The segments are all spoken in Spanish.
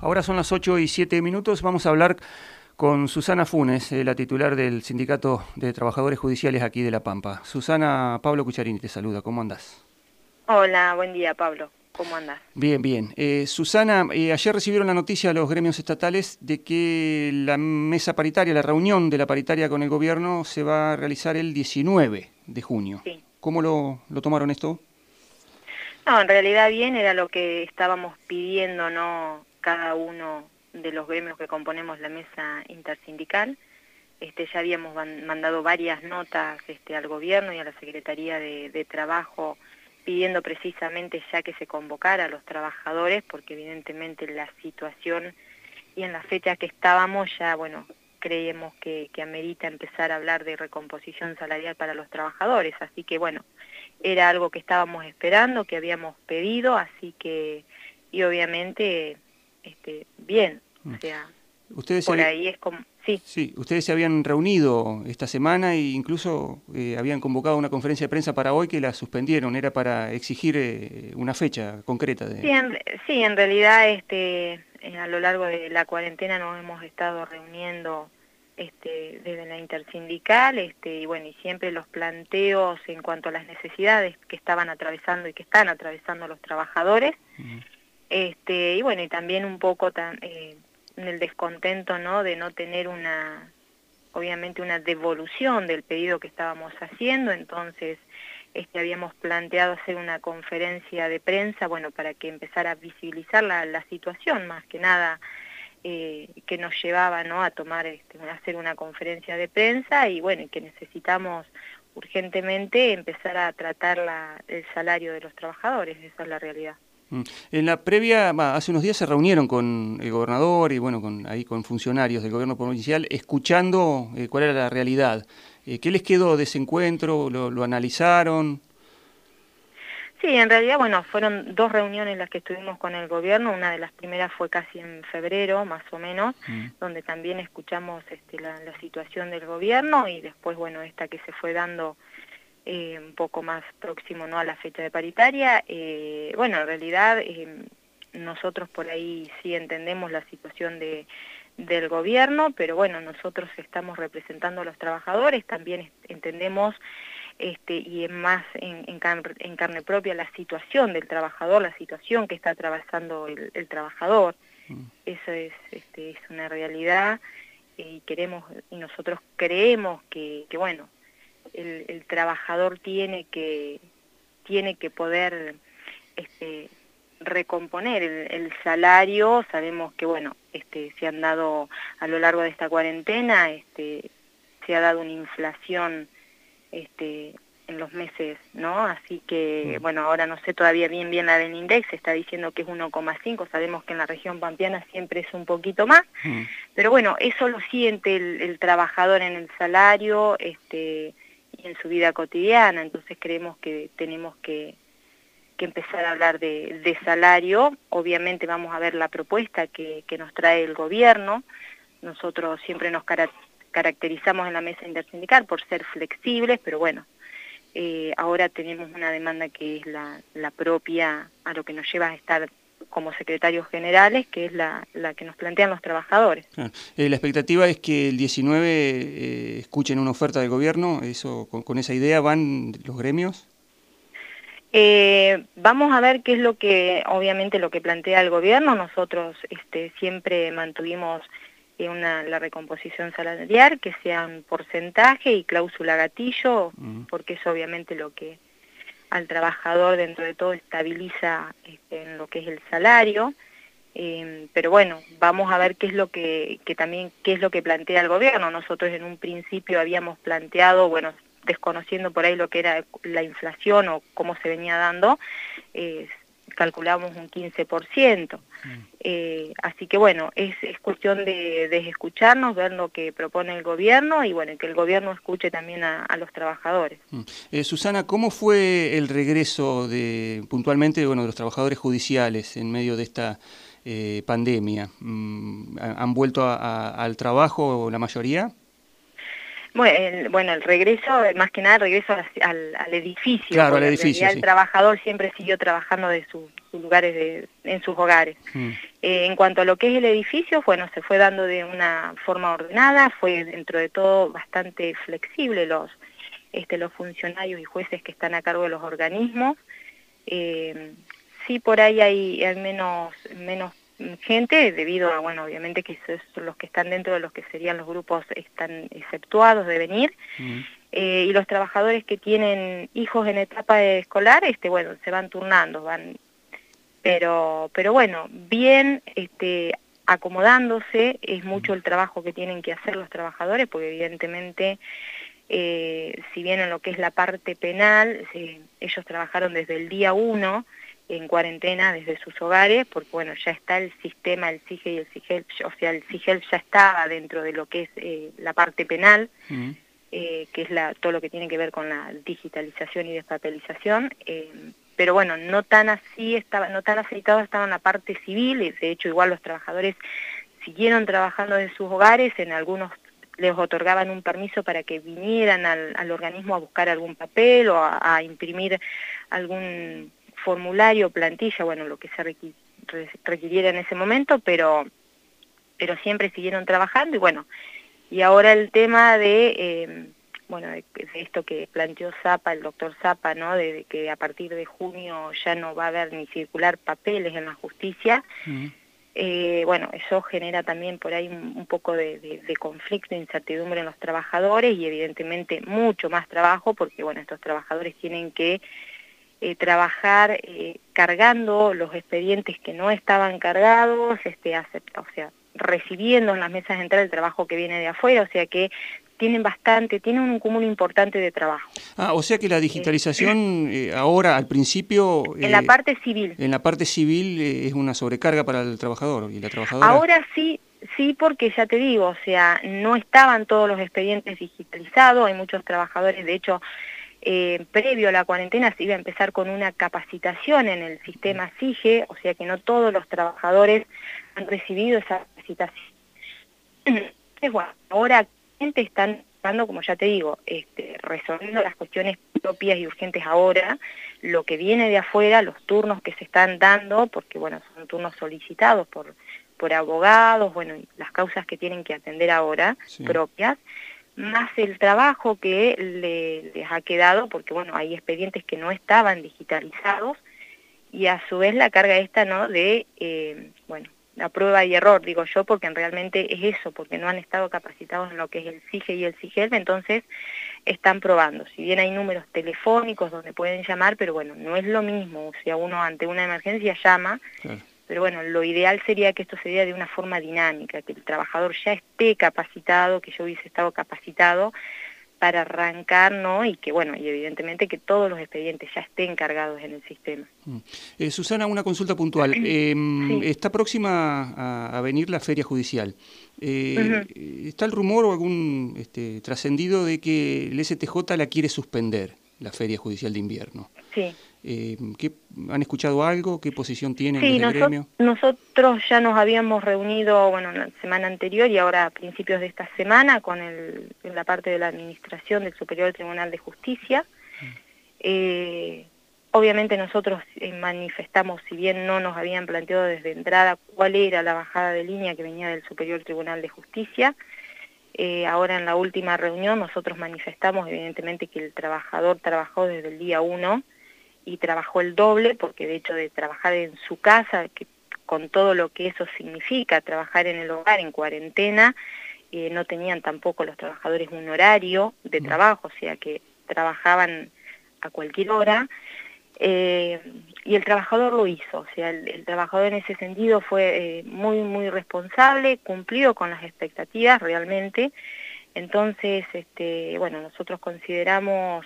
Ahora son las 8 y 7 minutos. Vamos a hablar con Susana Funes, eh, la titular del Sindicato de Trabajadores Judiciales aquí de La Pampa. Susana, Pablo Cucharini te saluda. ¿Cómo andás? Hola, buen día, Pablo. ¿Cómo andás? Bien, bien. Eh, Susana, eh, ayer recibieron la noticia los gremios estatales de que la mesa paritaria, la reunión de la paritaria con el gobierno se va a realizar el 19 de junio. Sí. ¿Cómo lo, lo tomaron esto? No, en realidad bien, era lo que estábamos pidiendo, ¿no? Cada uno de los gremios que componemos la mesa intersindical. Este, ya habíamos mandado varias notas este, al gobierno y a la Secretaría de, Trabajo pidiendo precisamente ya que se convocara a los trabajadores, porque evidentemente la situación y en la fecha que estábamos ya, bueno, creemos que amerita empezar a hablar de recomposición salarial para los trabajadores. Así que bueno, era algo que estábamos esperando, que habíamos pedido, así que, y obviamente, este, bien, o mm. sea, ustedes por ahí es como, sí. Sí, ustedes se habían reunido esta semana e incluso eh, habían convocado una conferencia de prensa para hoy que la suspendieron, era para exigir eh, una fecha concreta. De... Sí, en, sí, en realidad este, eh, a lo largo de la cuarentena nos hemos estado reuniendo este, desde la intersindical, este, y bueno, y siempre los planteos en cuanto a las necesidades que estaban atravesando y que están atravesando los trabajadores, este, y bueno, y también un poco tan, eh, el descontento, ¿no?, de no tener una, obviamente una devolución del pedido que estábamos haciendo, entonces este, habíamos planteado hacer una conferencia de prensa, bueno, para que empezara a visibilizar la, la situación, más que nada, eh, que nos llevaba ¿no? a tomar, este, a hacer una conferencia de prensa y bueno, que necesitamos urgentemente empezar a tratar la, el salario de los trabajadores, esa es la realidad. Mm. En la previa, hace unos días se reunieron con el gobernador y bueno, con, ahí con funcionarios del gobierno provincial, escuchando eh, cuál era la realidad. Eh, ¿Qué les quedó de ese encuentro? ¿Lo, lo analizaron? Sí, en realidad, bueno, fueron dos reuniones las que estuvimos con el gobierno, una de las primeras fue casi en febrero, más o menos, mm. donde también escuchamos este, la, situación del gobierno y después, bueno, esta que se fue dando eh, un poco más próximo ¿no? a la fecha de paritaria. Eh, bueno, en realidad eh, nosotros por ahí sí entendemos la situación de, del gobierno, pero bueno, nosotros estamos representando a los trabajadores, también entendemos este, y es más en, en, carne propia la situación del trabajador, la situación que está atravesando el, el trabajador. Mm. Eso es, este, es una realidad y queremos y nosotros creemos que, que bueno, el, el, trabajador tiene que, tiene que poder este, recomponer el, el, salario. Sabemos que bueno, este, se han dado a lo largo de esta cuarentena, este, se ha dado una inflación este, en los meses, ¿no? Así que, mm. bueno, ahora no sé todavía bien bien la del index, está diciendo que es 1,5, sabemos que en la región pampeana siempre es un poquito más, mm. pero bueno, eso lo siente el, trabajador en el salario este, en su vida cotidiana, entonces creemos que tenemos que, que empezar a hablar de, de, salario, obviamente vamos a ver la propuesta que, que nos trae el gobierno, nosotros siempre nos caracterizamos en la mesa intersindical por ser flexibles, pero bueno, eh, ahora tenemos una demanda que es la, la, propia a lo que nos lleva a estar como secretarios generales, que es la, la que nos plantean los trabajadores. Eh, la expectativa es que el 19 eh, escuchen una oferta del gobierno, eso con, con esa idea van los gremios. Eh, vamos a ver qué es lo que, obviamente, lo que plantea el gobierno. Nosotros este, siempre mantuvimos una, la recomposición salarial, que sea un porcentaje y cláusula gatillo, porque es obviamente lo que al trabajador dentro de todo estabiliza este, en lo que es el salario. Eh, pero bueno, vamos a ver qué es lo que, que también qué es lo que plantea el gobierno. Nosotros en un principio habíamos planteado, bueno, desconociendo por ahí lo que era la inflación o cómo se venía dando, eh, calculamos un 15%. Mm. Eh, así que bueno, es, es cuestión de, de, escucharnos, ver lo que propone el gobierno y bueno, que el gobierno escuche también a, a los trabajadores. Mm. Eh, Susana, ¿cómo fue el regreso de puntualmente bueno, de los trabajadores judiciales en medio de esta eh, pandemia? Mm, ¿Han vuelto a, a, al trabajo la mayoría? Bueno el, bueno, el regreso, más que nada el regreso al, al edificio. Claro, al edificio. Sí. El trabajador siempre siguió trabajando de su, sus lugares, en sus hogares. Mm. Eh, en cuanto a lo que es el edificio, bueno, se fue dando de una forma ordenada, fue dentro de todo bastante flexible los, este, los funcionarios y jueces que están a cargo de los organismos. Eh, sí, por ahí hay, hay menos, menos gente debido a, bueno, obviamente que son los que están dentro de los que serían los grupos están exceptuados de venir. Eh, y los trabajadores que tienen hijos en etapa escolar, este, bueno, se van turnando, van, pero, pero bueno, bien, este, acomodándose, es mucho el trabajo que tienen que hacer los trabajadores, porque evidentemente, eh, si bien en lo que es la parte penal, ellos trabajaron desde el día uno, en cuarentena desde sus hogares, porque bueno, ya está el sistema, el CIGE y el CIGEL, o sea, el CIGEL ya estaba dentro de lo que es eh, la parte penal, eh, que es la, todo lo que tiene que ver con la digitalización y despapelización, eh, pero bueno, no tan así, estaba, no tan aceitado estaba en la parte civil, y de hecho igual los trabajadores siguieron trabajando desde sus hogares, en algunos les otorgaban un permiso para que vinieran al, organismo a buscar algún papel o a imprimir algún formulario, plantilla, bueno, lo que se requiriera en ese momento, pero, pero siempre siguieron trabajando y bueno, y ahora el tema de, em, bueno, de, esto que planteó Zapa, el doctor Zapa, ¿no? De, que a partir de junio ya no va a haber ni circular papeles en la justicia, eh, bueno, eso genera también por ahí un, poco de, de, conflicto, incertidumbre en los trabajadores y evidentemente mucho más trabajo porque, bueno, estos trabajadores tienen que eh, trabajar eh, cargando los expedientes que no estaban cargados, este, o sea, recibiendo en las mesas de entrada el trabajo que viene de afuera, o sea que tienen bastante, tienen un cúmulo importante de trabajo. Ah, o sea que la digitalización eh, ahora, al principio... en la parte civil. En la parte civil es una sobrecarga para el trabajador y la trabajadora. Ahora sí, sí, porque ya te digo, o sea, no estaban todos los expedientes digitalizados, hay muchos trabajadores, de hecho, eh, previo a la cuarentena se iba a empezar con una capacitación en el sistema SIGE, o sea que no todos los trabajadores han recibido esa capacitación. Entonces, bueno, ahora están dando, como ya te digo, este, resolviendo las cuestiones propias y urgentes ahora, lo que viene de afuera, los turnos que se están dando, porque bueno, son turnos solicitados por, por abogados, bueno, las causas que tienen que atender ahora, propias, más el trabajo que les ha quedado, porque bueno, hay expedientes que no estaban digitalizados, y a su vez la carga esta, ¿no?, de, eh, bueno, la prueba y error, digo yo, porque realmente es eso, porque no han estado capacitados en lo que es el CIGE y el CIGEL, entonces están probando. Si bien hay números telefónicos donde pueden llamar, pero bueno, no es lo mismo, o sea, uno ante una emergencia llama, pero bueno, lo ideal sería que esto se diera de una forma dinámica, que el trabajador ya esté capacitado, que yo hubiese estado capacitado para arrancar, ¿no? Y que, bueno, y evidentemente que todos los expedientes ya estén cargados en el sistema. Mm. Eh, Susana, una consulta puntual. Em, está próxima a, venir la feria judicial. Eh, ¿Está el rumor o algún este, trascendido de que el STJ la quiere suspender, la feria judicial de invierno? Sí. Eh, ¿qué, ¿Han escuchado algo? ¿Qué posición tienen sí, el gremio? nosotros ya nos habíamos reunido, bueno, la semana anterior y ahora a principios de esta semana con el, la parte de la administración del Superior Tribunal de Justicia. Mm. Eh, obviamente nosotros eh, manifestamos, si bien no nos habían planteado desde entrada cuál era la bajada de línea que venía del Superior Tribunal de Justicia, eh, ahora en la última reunión nosotros manifestamos evidentemente que el trabajador trabajó desde el día 1 y trabajó el doble, porque de hecho de trabajar en su casa, que, con todo lo que eso significa, trabajar en el hogar en cuarentena, eh, no tenían tampoco los trabajadores un horario de trabajo, o sea que trabajaban a cualquier hora, eh, y el trabajador lo hizo, o sea, el, trabajador en ese sentido fue eh, muy, muy responsable, cumplió con las expectativas realmente, entonces, este, bueno, nosotros consideramos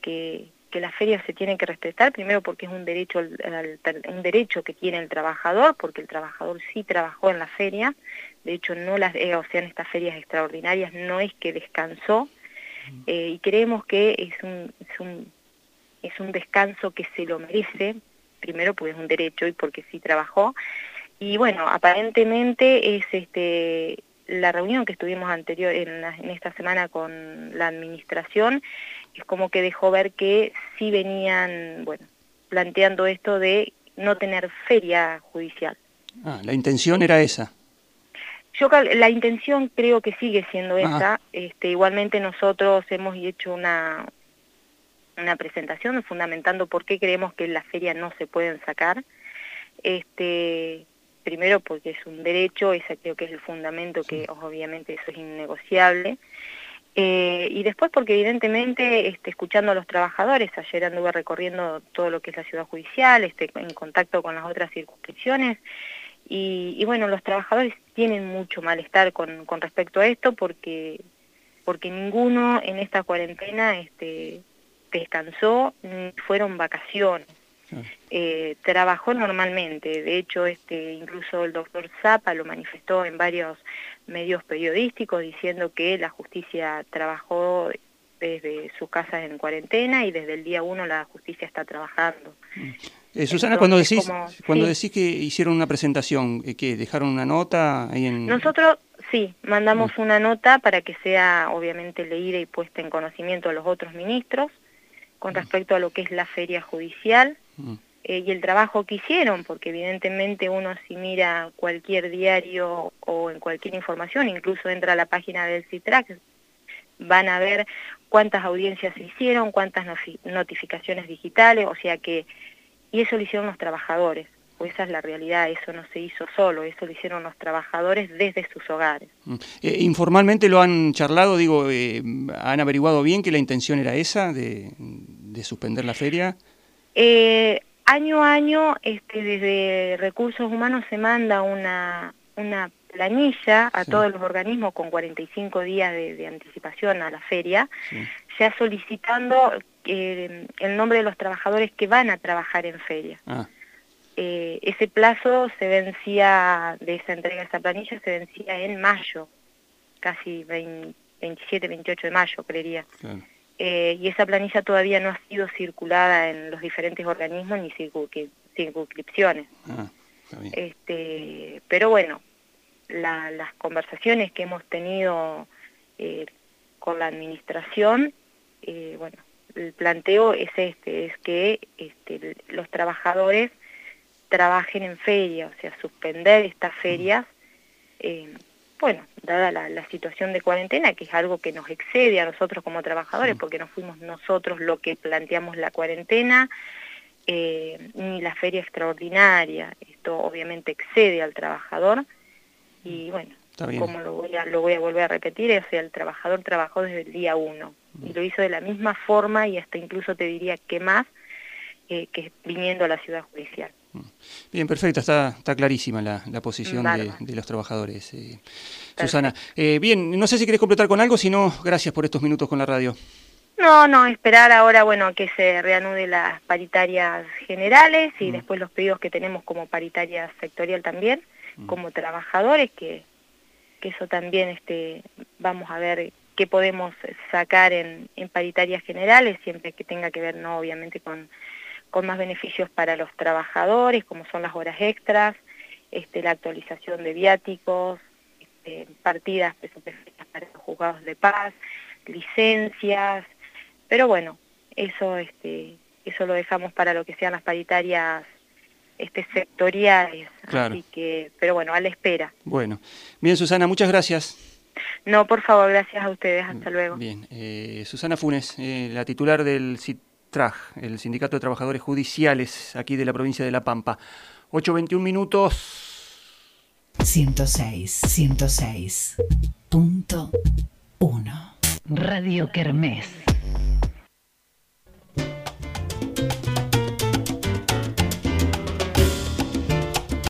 que, que la feria se tiene que respetar, primero porque es un derecho, un derecho que tiene el trabajador, porque el trabajador sí trabajó en la feria, de hecho no las, eh, o sea, en estas ferias extraordinarias no es que descansó, eh, y creemos que es un, es, un, es un descanso que se lo merece, primero porque es un derecho y porque sí trabajó, y bueno, aparentemente es este la reunión que estuvimos anterior en, en esta semana con la administración es como que dejó ver que sí venían, bueno, planteando esto de no tener feria judicial. Ah, la intención era esa. Yo la intención creo que sigue siendo esa. Este, igualmente nosotros hemos hecho una, una presentación fundamentando por qué creemos que en la feria no se pueden sacar. Este, primero porque es un derecho, ese creo que es el fundamento, que obviamente eso es innegociable. Eh, y después porque evidentemente este, escuchando a los trabajadores, ayer anduve recorriendo todo lo que es la ciudad judicial, este, en contacto con las otras circunscripciones, y, bueno, los trabajadores tienen mucho malestar con, con respecto a esto porque, porque ninguno en esta cuarentena este, descansó ni fueron vacaciones. Eh, trabajó normalmente, de hecho este, incluso el doctor Zapa lo manifestó en varios medios periodísticos diciendo que la justicia trabajó desde sus casas en cuarentena y desde el día uno la justicia está trabajando. Eh, Susana, cuando decís cuando decís que hicieron una presentación, eh, ¿qué? ¿Dejaron una nota ahí en...? Nosotros, sí, mandamos mm. una nota para que sea obviamente leída y puesta en conocimiento a los otros ministros con mm. respecto a lo que es la feria judicial eh, y el trabajo que hicieron, porque evidentemente uno si mira cualquier diario o en cualquier información, incluso entra a la página del CITRAC, van a ver cuántas audiencias se hicieron, cuántas notificaciones digitales, o sea que, y eso lo hicieron los trabajadores, pues esa es la realidad, eso no se hizo solo, eso lo hicieron los trabajadores desde sus hogares. Mm. Eh, informalmente lo han charlado, digo, eh, ¿han averiguado bien que la intención era esa, de, suspender la feria? Eh, año a año, este, desde Recursos Humanos se manda una, una planilla a todos los organismos con 45 días de, anticipación a la feria, ya solicitando el nombre de los trabajadores que van a trabajar en feria. Ah. Eh, ese plazo se vencía, de esa entrega de esa planilla, se vencía en mayo, casi 27, 28 de mayo, creería. Eh, y esa planilla todavía no ha sido circulada en los diferentes organismos ni circunscripciones. Ah, este, pero bueno, las conversaciones que hemos tenido eh, con la administración, bueno, el planteo es este, es que este, los trabajadores trabajen en feria, o sea, suspender estas ferias, eh, bueno, dada la, situación de cuarentena, que es algo que nos excede a nosotros como trabajadores, porque no fuimos nosotros lo que planteamos la cuarentena, eh, ni la feria extraordinaria, esto obviamente excede al trabajador, y bueno, como lo voy, a, lo voy a volver a repetir, o sea, el trabajador trabajó desde el día uno, y lo hizo de la misma forma, y hasta incluso te diría que más, eh, que viniendo a la ciudad judicial. Bien, perfecto, está, está clarísima la, posición de, los trabajadores. Eh, Susana, eh, bien, no sé si querés completar con algo, si no, gracias por estos minutos con la radio. No, no, esperar ahora, bueno, que se reanude las paritarias generales y mm. después los pedidos que tenemos como paritaria sectorial también, mm. como trabajadores, que, que eso también este, vamos a ver qué podemos sacar en, en paritarias generales, siempre que tenga que ver, no obviamente con con más beneficios para los trabajadores, como son las horas extras, este, la actualización de viáticos, este, partidas para los juzgados de paz, licencias, pero bueno, eso, este, eso lo dejamos para lo que sean las paritarias este, sectoriales, así que, pero bueno, a la espera. Bueno, bien Susana, muchas gracias. No, por favor, gracias a ustedes, hasta luego. Bien, eh, Susana Funes, eh, la titular del sitio TRAJ, el Sindicato de Trabajadores Judiciales aquí de la provincia de La Pampa. 8.21 minutos. 106, 106. Punto 1. Radio Kermés.